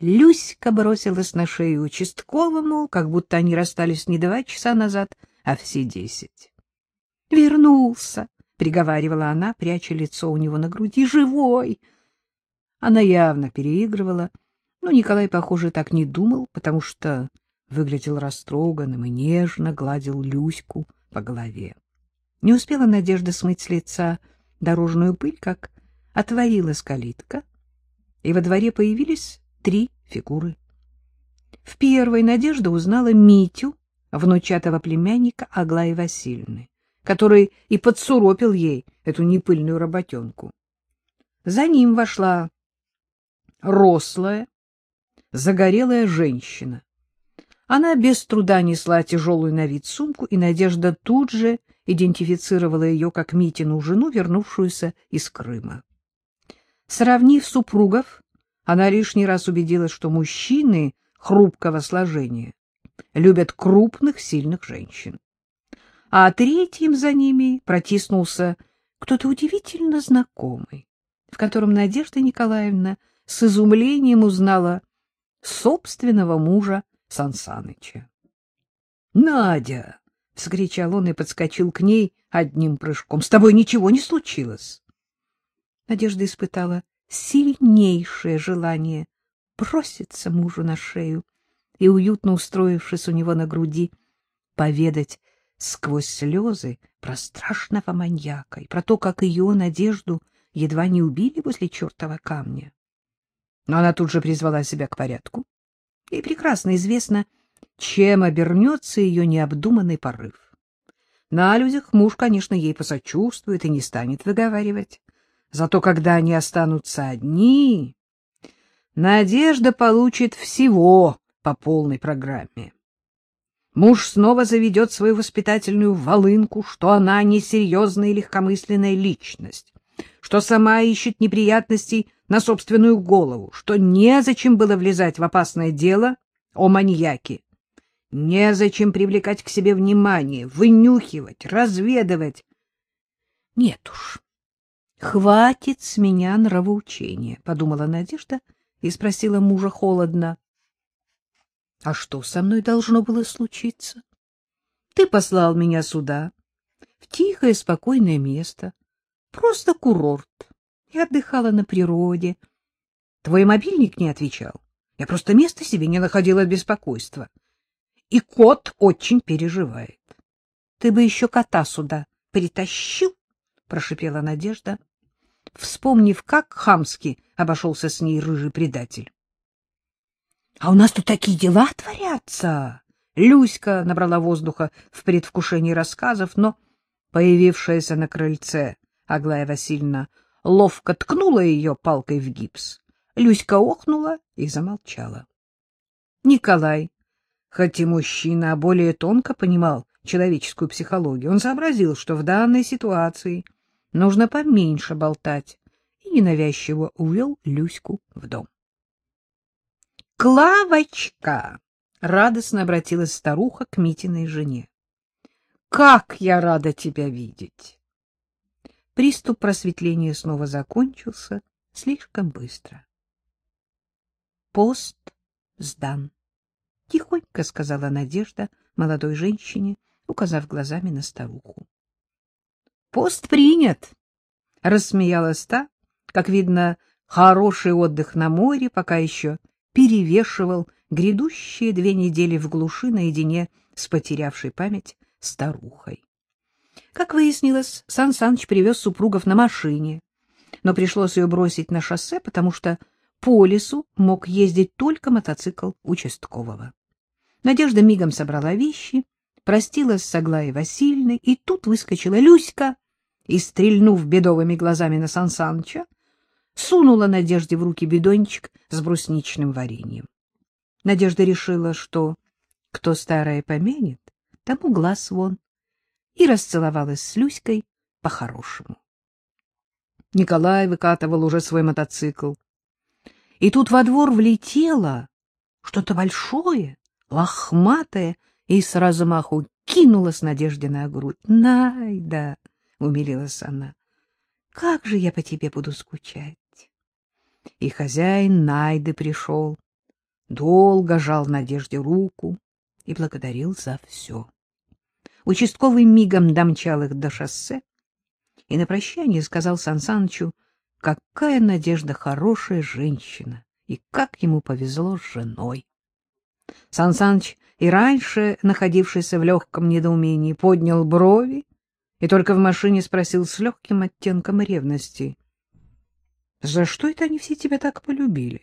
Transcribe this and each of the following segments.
Люська бросилась на шею участковому, как будто они расстались не два часа назад, а все десять. — Вернулся, — приговаривала она, пряча лицо у него на груди, — живой. Она явно переигрывала, но Николай, похоже, так не думал, потому что выглядел растроганным и нежно гладил Люську по голове. Не успела Надежда смыть с лица дорожную пыль, как отворилась калитка, и во дворе появились три фигуры. В первой Надежда узнала Митю, внучатого племянника Аглаи Васильевны, который и подсуропил ей эту непыльную работенку. За ним вошла рослая, загорелая женщина. Она без труда несла тяжелую на вид сумку, и Надежда тут же идентифицировала ее как Митину жену, вернувшуюся из Крыма. Сравнив супругов, она лишний раз убедилась, что мужчины хрупкого сложения любят крупных, сильных женщин. А третьим за ними протиснулся кто-то удивительно знакомый, в котором Надежда Николаевна с изумлением узнала собственного мужа Сансаныча. — Надя! — вскричал он и подскочил к ней одним прыжком. — С тобой ничего не случилось? Надежда испытала сильнейшее желание броситься мужу на шею и, уютно устроившись у него на груди, поведать сквозь слезы про страшного маньяка и про то, как ее Надежду едва не убили возле чертова камня. Но она тут же призвала себя к порядку. Ей прекрасно известно, чем обернется ее необдуманный порыв. На людях муж, конечно, ей посочувствует и не станет выговаривать. Зато когда они останутся одни, Надежда получит всего по полной программе. Муж снова заведет свою воспитательную волынку, что она несерьезная и легкомысленная личность, что сама ищет неприятностей на собственную голову, что незачем было влезать в опасное дело о маньяке, незачем привлекать к себе внимание, вынюхивать, разведывать. Нет уж, хватит с меня нравоучения, — подумала Надежда и спросила мужа холодно. — А что со мной должно было случиться? Ты послал меня сюда, в тихое, спокойное место, просто курорт. Я отдыхала на природе. Твой мобильник не отвечал. Я просто места себе не находила от беспокойства. И кот очень переживает. — Ты бы еще кота сюда притащил, — прошипела Надежда, вспомнив, как хамски обошелся с ней рыжий предатель. — А у нас тут такие дела творятся! Люська набрала воздуха в предвкушении рассказов, но появившаяся на крыльце Аглая Васильевна ловко ткнула ее палкой в гипс. Люська охнула и замолчала. Николай, хоть и мужчина, а более тонко понимал человеческую психологию, он сообразил, что в данной ситуации нужно поменьше болтать, и ненавязчиво увел Люську в дом. «Клавочка!» — радостно обратилась старуха к Митиной жене. «Как я рада тебя видеть!» Приступ просветления снова закончился слишком быстро. Пост сдан. — Тихонько сказала Надежда молодой женщине, указав глазами на старуху. — Пост принят! — рассмеялась та. Как видно, хороший отдых на море пока еще перевешивал грядущие две недели в глуши наедине с потерявшей память старухой. Как выяснилось, Сан Саныч привез супругов на машине, но пришлось ее бросить на шоссе, потому что по лесу мог ездить только мотоцикл участкового. Надежда мигом собрала вещи, простилась с Аглаей Васильевной, и тут выскочила Люська и, стрельнув бедовыми глазами на Сан Саныча, сунула Надежде в руки бидончик с брусничным вареньем. Надежда решила, что кто старое помянет, тому глаз вон, и расцеловалась с Люськой по-хорошему. Николай выкатывал уже свой мотоцикл. И тут во двор влетело что-то большое, лохматое, и с размаху кинулась Надежде на грудь. — Найда! — умилилась она. — Как же я по тебе буду скучать! И хозяин Найды пришел, долго жал Надежде руку и благодарил за все. Участковый мигом домчал их до шоссе и на прощание сказал Сансанычу, какая Надежда хорошая женщина и как ему повезло с женой. Сансаныч, и раньше находившийся в легком недоумении, поднял брови и только в машине спросил с легким оттенком ревности. — За что это они все тебя так полюбили?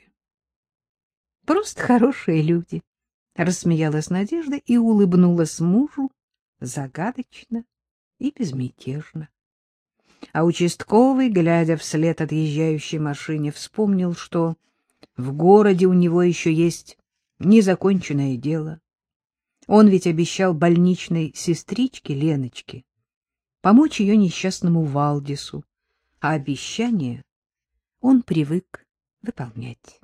— Просто хорошие люди, — рассмеялась Надежда и улыбнулась мужу загадочно и безмятежно. А участковый, глядя вслед отъезжающей машине, вспомнил, что в городе у него еще есть незаконченное дело. Он ведь обещал больничной сестричке Леночке помочь ее несчастному Валдису, а обещание он привык выполнять.